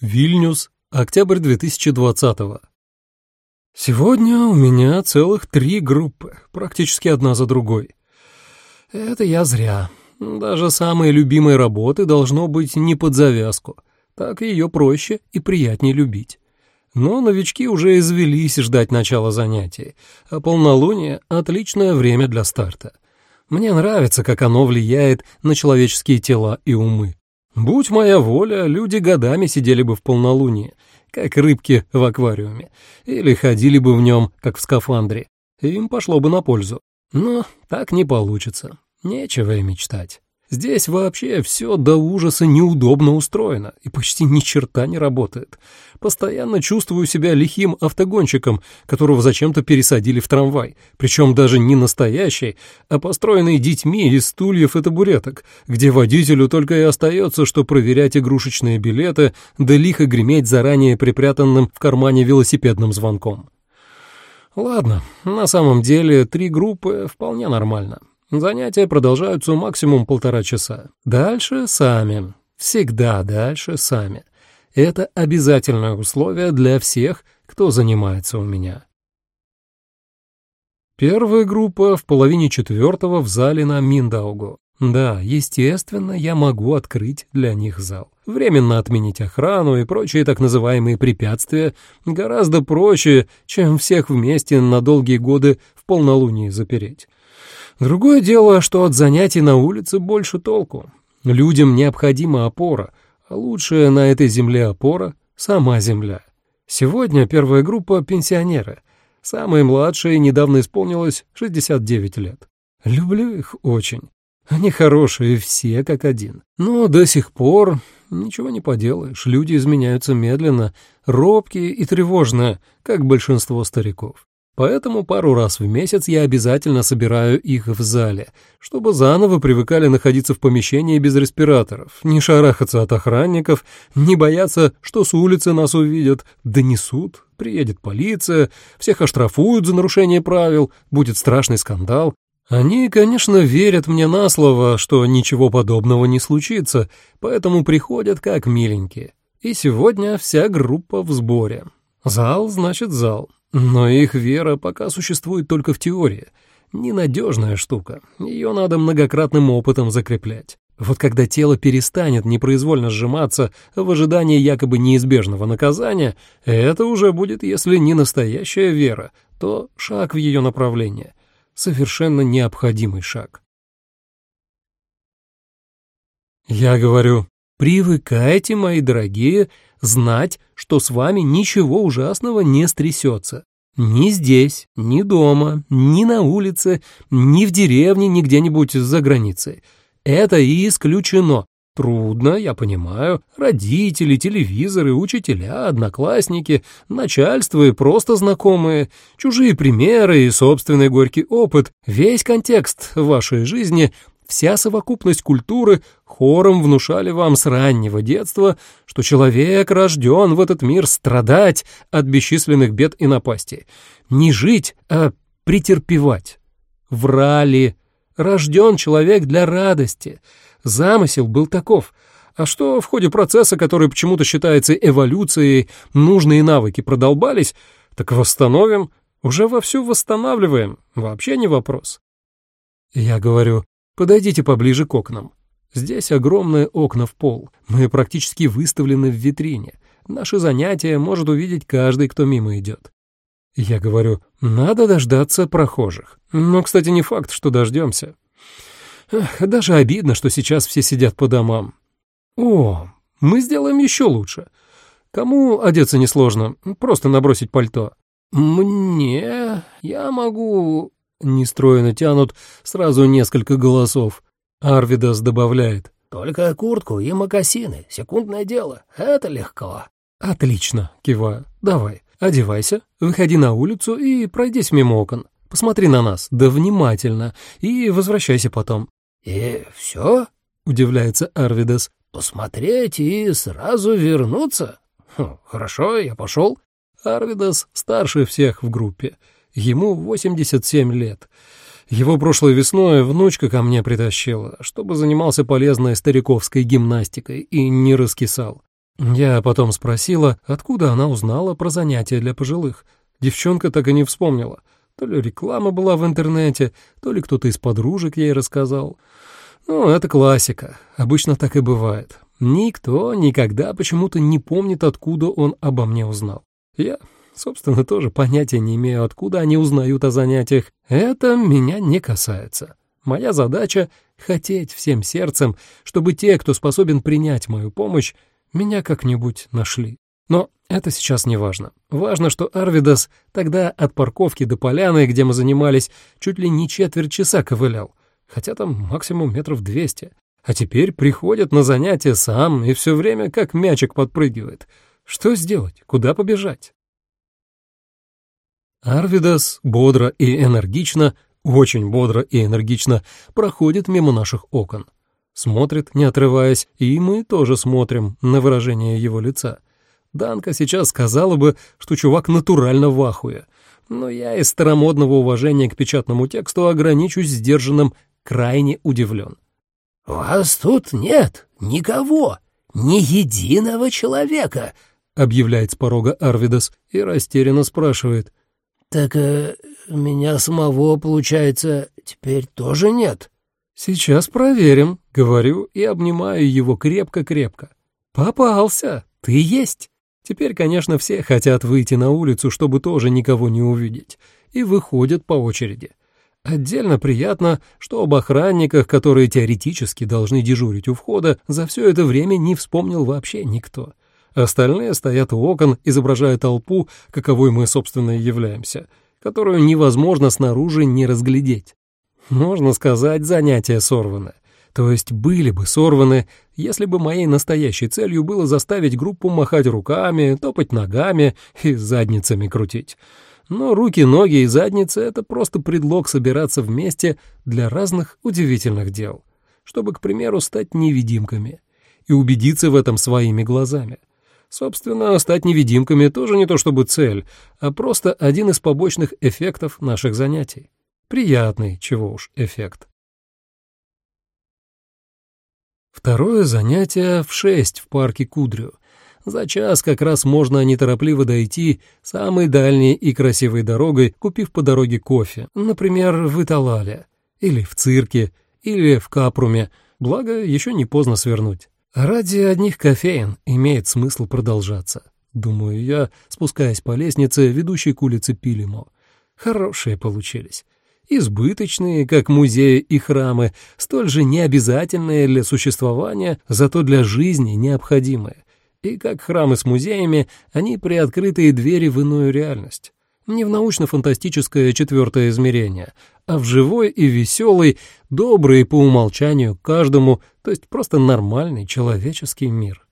Вильнюс, октябрь 2020 Сегодня у меня целых три группы, практически одна за другой. Это я зря. Даже самые любимые работы должно быть не под завязку. Так ее проще и приятнее любить. Но новички уже извелись ждать начала занятий, а полнолуние — отличное время для старта. Мне нравится, как оно влияет на человеческие тела и умы. Будь моя воля, люди годами сидели бы в полнолуние, как рыбки в аквариуме, или ходили бы в нем, как в скафандре. Им пошло бы на пользу. Но так не получится. Нечего и мечтать. Здесь вообще все до ужаса неудобно устроено и почти ни черта не работает. Постоянно чувствую себя лихим автогонщиком, которого зачем-то пересадили в трамвай, причем даже не настоящий, а построенный детьми из стульев и табуреток, где водителю только и остается, что проверять игрушечные билеты, да лихо греметь заранее припрятанным в кармане велосипедным звонком. Ладно, на самом деле три группы вполне нормально. Занятия продолжаются максимум полтора часа. Дальше сами. Всегда дальше сами. Это обязательное условие для всех, кто занимается у меня. Первая группа в половине четвертого в зале на Миндаугу. Да, естественно, я могу открыть для них зал. Временно отменить охрану и прочие так называемые препятствия гораздо проще, чем всех вместе на долгие годы в полнолуние запереть. Другое дело, что от занятий на улице больше толку. Людям необходима опора, а лучшая на этой земле опора — сама земля. Сегодня первая группа — пенсионеры. Самые младшие недавно исполнилось 69 лет. Люблю их очень. Они хорошие все как один. Но до сих пор ничего не поделаешь. Люди изменяются медленно, робкие и тревожные, как большинство стариков. Поэтому пару раз в месяц я обязательно собираю их в зале, чтобы заново привыкали находиться в помещении без респираторов, не шарахаться от охранников, не бояться, что с улицы нас увидят, донесут, приедет полиция, всех оштрафуют за нарушение правил, будет страшный скандал. Они, конечно, верят мне на слово, что ничего подобного не случится, поэтому приходят как миленькие. И сегодня вся группа в сборе. Зал значит зал. Но их вера пока существует только в теории. Ненадежная штука. Ее надо многократным опытом закреплять. Вот когда тело перестанет непроизвольно сжиматься в ожидании якобы неизбежного наказания, это уже будет, если не настоящая вера, то шаг в ее направление. Совершенно необходимый шаг. Я говорю, привыкайте, мои дорогие, знать, что с вами ничего ужасного не стрясется. Ни здесь, ни дома, ни на улице, ни в деревне, ни где-нибудь за границей. Это и исключено. Трудно, я понимаю. Родители, телевизоры, учителя, одноклассники, начальство и просто знакомые, чужие примеры и собственный горький опыт, весь контекст вашей жизни Вся совокупность культуры хором внушали вам с раннего детства, что человек рожден в этот мир страдать от бесчисленных бед и напастей. Не жить, а претерпевать. Врали. Рожден человек для радости. Замысел был таков. А что в ходе процесса, который почему-то считается эволюцией, нужные навыки продолбались, так восстановим. Уже вовсю восстанавливаем. Вообще не вопрос. Я говорю, Подойдите поближе к окнам. Здесь огромные окна в пол. Мы практически выставлены в витрине. Наши занятия может увидеть каждый, кто мимо идет. Я говорю, надо дождаться прохожих. Но, кстати, не факт, что дождемся. Эх, даже обидно, что сейчас все сидят по домам. О, мы сделаем еще лучше. Кому одеться несложно? Просто набросить пальто. Мне... Я могу Нестроенно тянут сразу несколько голосов. Арвидас добавляет. «Только куртку и мокасины. Секундное дело. Это легко». «Отлично», — киваю. «Давай, одевайся, выходи на улицу и пройдись мимо окон. Посмотри на нас, да внимательно, и возвращайся потом». «И все?» — удивляется Арвидас. «Посмотреть и сразу вернуться? Хм, хорошо, я пошел». Арвидас старше всех в группе. Ему 87 лет. Его прошлой весной внучка ко мне притащила, чтобы занимался полезной стариковской гимнастикой и не раскисал. Я потом спросила, откуда она узнала про занятия для пожилых. Девчонка так и не вспомнила. То ли реклама была в интернете, то ли кто-то из подружек ей рассказал. Ну, это классика. Обычно так и бывает. Никто никогда почему-то не помнит, откуда он обо мне узнал. Я, собственно, тоже понятия не имею, откуда они узнают о занятиях. Это меня не касается. Моя задача — хотеть всем сердцем, чтобы те, кто способен принять мою помощь, меня как-нибудь нашли. Но это сейчас не важно. Важно, что Арвидас тогда от парковки до поляны, где мы занимались, чуть ли не четверть часа ковылял, хотя там максимум метров двести. А теперь приходит на занятия сам и все время как мячик подпрыгивает. Что сделать? Куда побежать? Арвидас бодро и энергично, очень бодро и энергично проходит мимо наших окон. Смотрит, не отрываясь, и мы тоже смотрим на выражение его лица. Данка сейчас сказала бы, что чувак натурально в ахуе. Но я из старомодного уважения к печатному тексту ограничусь сдержанным «крайне удивлен». «Вас тут нет никого, ни единого человека», — объявляет с порога Арвидас и растерянно спрашивает. «Так э, меня самого, получается, теперь тоже нет?» «Сейчас проверим», — говорю и обнимаю его крепко-крепко. «Попался! Ты есть!» Теперь, конечно, все хотят выйти на улицу, чтобы тоже никого не увидеть, и выходят по очереди. Отдельно приятно, что об охранниках, которые теоретически должны дежурить у входа, за все это время не вспомнил вообще никто. Остальные стоят у окон, изображая толпу, каковой мы, собственно, и являемся, которую невозможно снаружи не разглядеть. Можно сказать, занятия сорваны. То есть были бы сорваны, если бы моей настоящей целью было заставить группу махать руками, топать ногами и задницами крутить. Но руки, ноги и задницы — это просто предлог собираться вместе для разных удивительных дел, чтобы, к примеру, стать невидимками и убедиться в этом своими глазами. Собственно, стать невидимками тоже не то чтобы цель, а просто один из побочных эффектов наших занятий. Приятный, чего уж, эффект. Второе занятие в шесть в парке Кудрю. За час как раз можно неторопливо дойти самой дальней и красивой дорогой, купив по дороге кофе, например, в Италале, или в цирке, или в Капруме, благо еще не поздно свернуть. Ради одних кофеин имеет смысл продолжаться, думаю я, спускаясь по лестнице, ведущей к улице Пилимо. Хорошие получились избыточные, как музеи и храмы, столь же необязательные для существования, зато для жизни необходимые. И как храмы с музеями, они приоткрытые двери в иную реальность. Не в научно-фантастическое четвертое измерение, а в живой и веселый, добрый по умолчанию каждому, то есть просто нормальный человеческий мир.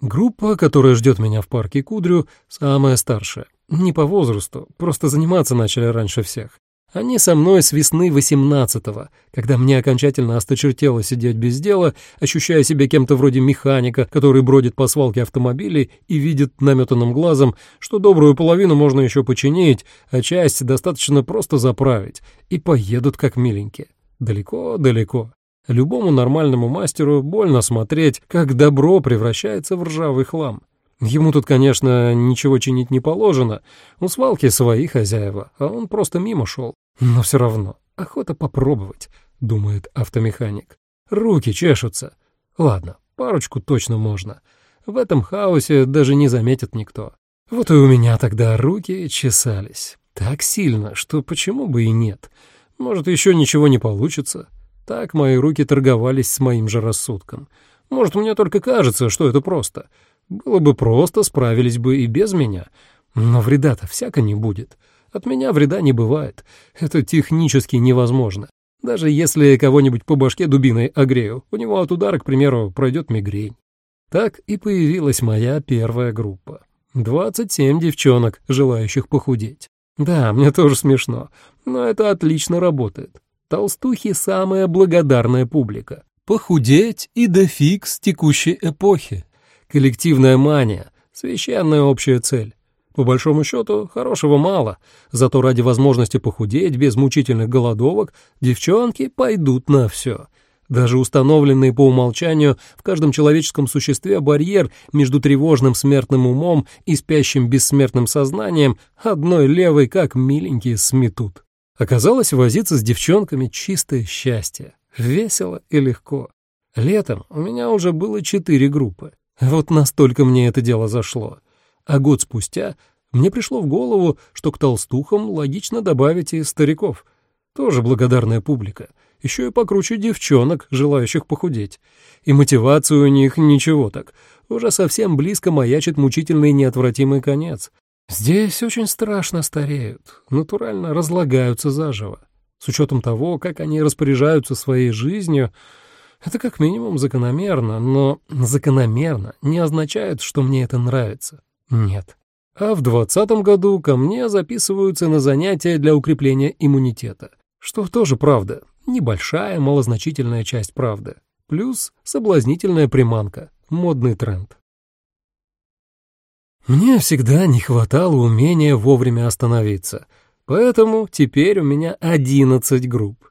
Группа, которая ждет меня в парке Кудрю, самая старшая. Не по возрасту, просто заниматься начали раньше всех. Они со мной с весны восемнадцатого, когда мне окончательно осточертело сидеть без дела, ощущая себя кем-то вроде механика, который бродит по свалке автомобилей и видит наметанным глазом, что добрую половину можно еще починить, а часть достаточно просто заправить, и поедут как миленькие. Далеко-далеко. Любому нормальному мастеру больно смотреть, как добро превращается в ржавый хлам. Ему тут, конечно, ничего чинить не положено. У свалки свои хозяева, а он просто мимо шел. Но все равно, охота попробовать, думает автомеханик. Руки чешутся. Ладно, парочку точно можно. В этом хаосе даже не заметит никто. Вот и у меня тогда руки чесались. Так сильно, что почему бы и нет. Может, еще ничего не получится. Так мои руки торговались с моим же рассудком. Может, мне только кажется, что это просто — было бы просто, справились бы и без меня. Но вреда-то всяко не будет. От меня вреда не бывает. Это технически невозможно. Даже если кого-нибудь по башке дубиной огрею, у него от удара, к примеру, пройдет мигрень. Так и появилась моя первая группа. 27 девчонок, желающих похудеть. Да, мне тоже смешно, но это отлично работает. Толстухи — самая благодарная публика. Похудеть и дофиг с текущей эпохи коллективная мания, священная общая цель. По большому счету, хорошего мало, зато ради возможности похудеть без мучительных голодовок девчонки пойдут на все. Даже установленный по умолчанию в каждом человеческом существе барьер между тревожным смертным умом и спящим бессмертным сознанием одной левой как миленькие сметут. Оказалось, возиться с девчонками — чистое счастье. Весело и легко. Летом у меня уже было четыре группы. Вот настолько мне это дело зашло. А год спустя мне пришло в голову, что к толстухам логично добавить и стариков. Тоже благодарная публика. Еще и покруче девчонок, желающих похудеть. И мотивация у них ничего так. Уже совсем близко маячит мучительный неотвратимый конец. Здесь очень страшно стареют, натурально разлагаются заживо. С учетом того, как они распоряжаются своей жизнью, это как минимум закономерно, но закономерно не означает, что мне это нравится. Нет. А в двадцатом году ко мне записываются на занятия для укрепления иммунитета. Что тоже правда. Небольшая, малозначительная часть правды. Плюс соблазнительная приманка. Модный тренд. Мне всегда не хватало умения вовремя остановиться, поэтому теперь у меня одиннадцать групп.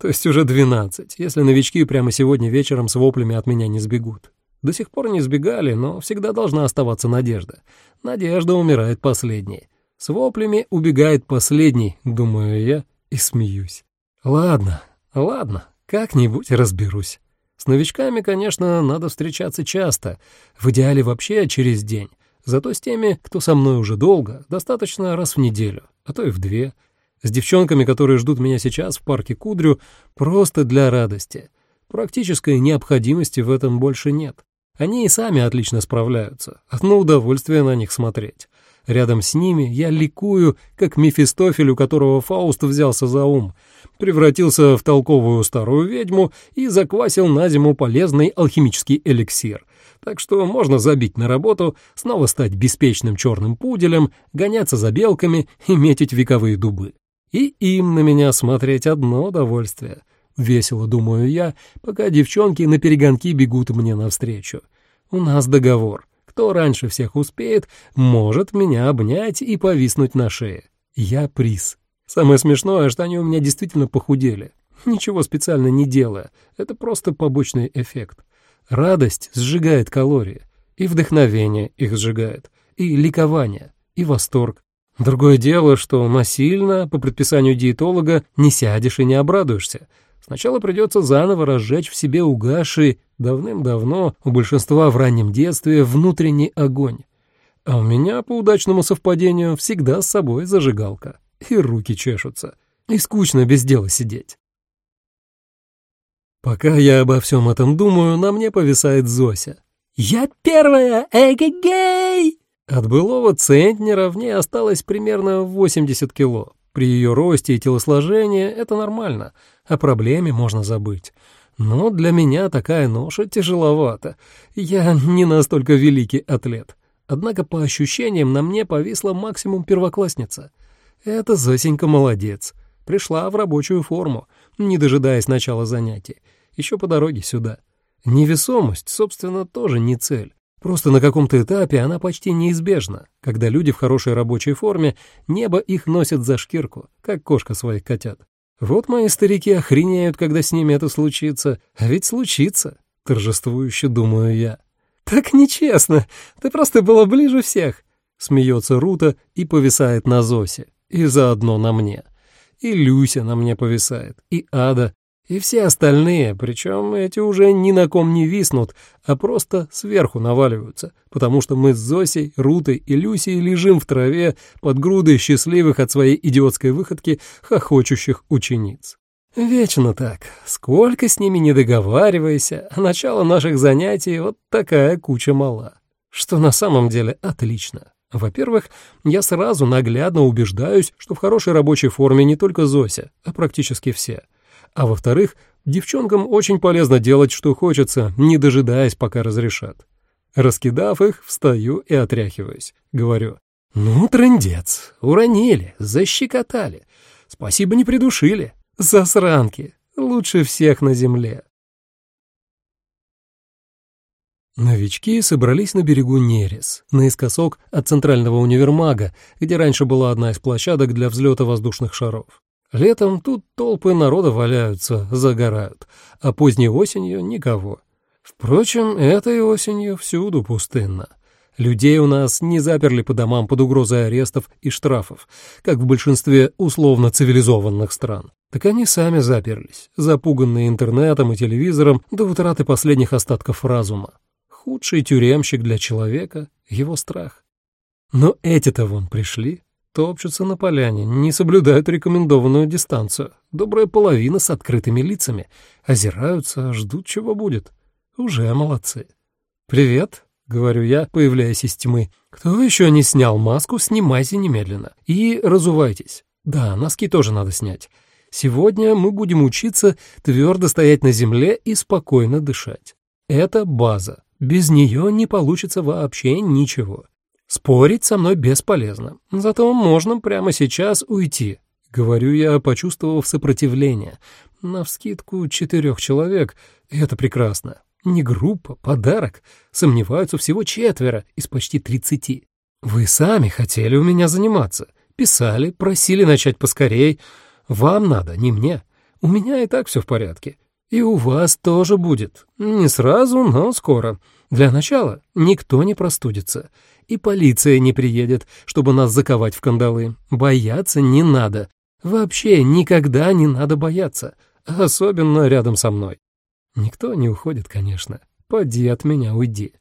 То есть уже двенадцать, если новички прямо сегодня вечером с воплями от меня не сбегут. До сих пор не сбегали, но всегда должна оставаться надежда. Надежда умирает последней. С воплями убегает последний, думаю я, и смеюсь. Ладно, ладно, как-нибудь разберусь. С новичками, конечно, надо встречаться часто, в идеале вообще через день. Зато с теми, кто со мной уже долго, достаточно раз в неделю, а то и в две. С девчонками, которые ждут меня сейчас в парке Кудрю, просто для радости. Практической необходимости в этом больше нет. Они и сами отлично справляются. Одно удовольствие на них смотреть. Рядом с ними я ликую, как Мефистофель, у которого Фауст взялся за ум, превратился в толковую старую ведьму и заквасил на зиму полезный алхимический эликсир, так что можно забить на работу, снова стать беспечным черным пуделем, гоняться за белками и метить вековые дубы. И им на меня смотреть одно удовольствие. Весело думаю я, пока девчонки на перегонки бегут мне навстречу. У нас договор. Кто раньше всех успеет, может меня обнять и повиснуть на шее. Я приз. Самое смешное, что они у меня действительно похудели. Ничего специально не делая. Это просто побочный эффект. Радость сжигает калории, и вдохновение их сжигает, и ликование, и восторг. Другое дело, что насильно, по предписанию диетолога, не сядешь и не обрадуешься. Сначала придется заново разжечь в себе угасший давным-давно у большинства в раннем детстве внутренний огонь. А у меня, по удачному совпадению, всегда с собой зажигалка. И руки чешутся. И скучно без дела сидеть. Пока я обо всем этом думаю, на мне повисает Зося. «Я первая! Эгегей!» От былого центнера в ней осталось примерно 80 кило. При ее росте и телосложении это нормально, о проблеме можно забыть. Но для меня такая ноша тяжеловата. Я не настолько великий атлет. Однако по ощущениям на мне повисла максимум первоклассница. Это Зосенька молодец. Пришла в рабочую форму, не дожидаясь начала занятий, еще по дороге сюда. Невесомость, собственно, тоже не цель. Просто на каком-то этапе она почти неизбежна, когда люди в хорошей рабочей форме, небо их носит за шкирку, как кошка своих котят. Вот мои старики охренеют, когда с ними это случится. А ведь случится, торжествующе думаю я. «Так нечестно, ты просто была ближе всех», — смеется Рута и повисает на Зосе, и заодно на мне. И Люся на мне повисает, и Ада, и все остальные, причем эти уже ни на ком не виснут, а просто сверху наваливаются, потому что мы с Зосей, Рутой и Люсей лежим в траве под грудой счастливых от своей идиотской выходки хохочущих учениц. Вечно так. Сколько с ними не договаривайся, а начало наших занятий вот такая куча мала. Что на самом деле отлично. Во-первых, я сразу наглядно убеждаюсь, что в хорошей рабочей форме не только Зося, а практически все. А во-вторых, девчонкам очень полезно делать, что хочется, не дожидаясь, пока разрешат. Раскидав их, встаю и отряхиваюсь. Говорю, ну, трындец, уронили, защекотали. Спасибо, не придушили. Засранки, лучше всех на земле. Новички собрались на берегу Нерес, наискосок от центрального универмага, где раньше была одна из площадок для взлета воздушных шаров. Летом тут толпы народа валяются, загорают, а поздней осенью никого. Впрочем, этой осенью всюду пустынно. Людей у нас не заперли по домам под угрозой арестов и штрафов, как в большинстве условно цивилизованных стран. Так они сами заперлись, запуганные интернетом и телевизором до утраты последних остатков разума. Худший тюремщик для человека — его страх. Но эти-то вон пришли, топчутся на поляне, не соблюдают рекомендованную дистанцию. Добрая половина с открытыми лицами. Озираются, ждут, чего будет. Уже молодцы. «Привет», — говорю я, появляясь из тьмы. «Кто еще не снял маску, снимайте немедленно. И разувайтесь. Да, носки тоже надо снять. Сегодня мы будем учиться твердо стоять на земле и спокойно дышать. Это база. Без нее не получится вообще ничего. Спорить со мной бесполезно, зато можно прямо сейчас уйти, говорю я, почувствовав сопротивление. Навскидку четырех человек, и это прекрасно. Не группа, подарок. Сомневаются всего четверо из почти тридцати. Вы сами хотели у меня заниматься. Писали, просили начать поскорей. Вам надо, не мне. У меня и так все в порядке. И у вас тоже будет. Не сразу, но скоро. Для начала никто не простудится и полиция не приедет, чтобы нас заковать в кандалы. Бояться не надо. Вообще никогда не надо бояться, особенно рядом со мной. Никто не уходит, конечно. Поди от меня, уйди.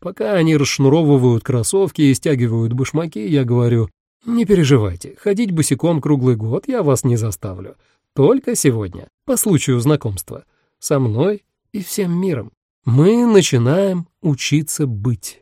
Пока они расшнуровывают кроссовки и стягивают башмаки, я говорю, не переживайте, ходить босиком круглый год я вас не заставлю. Только сегодня, по случаю знакомства. Со мной и всем миром. Мы начинаем учиться быть.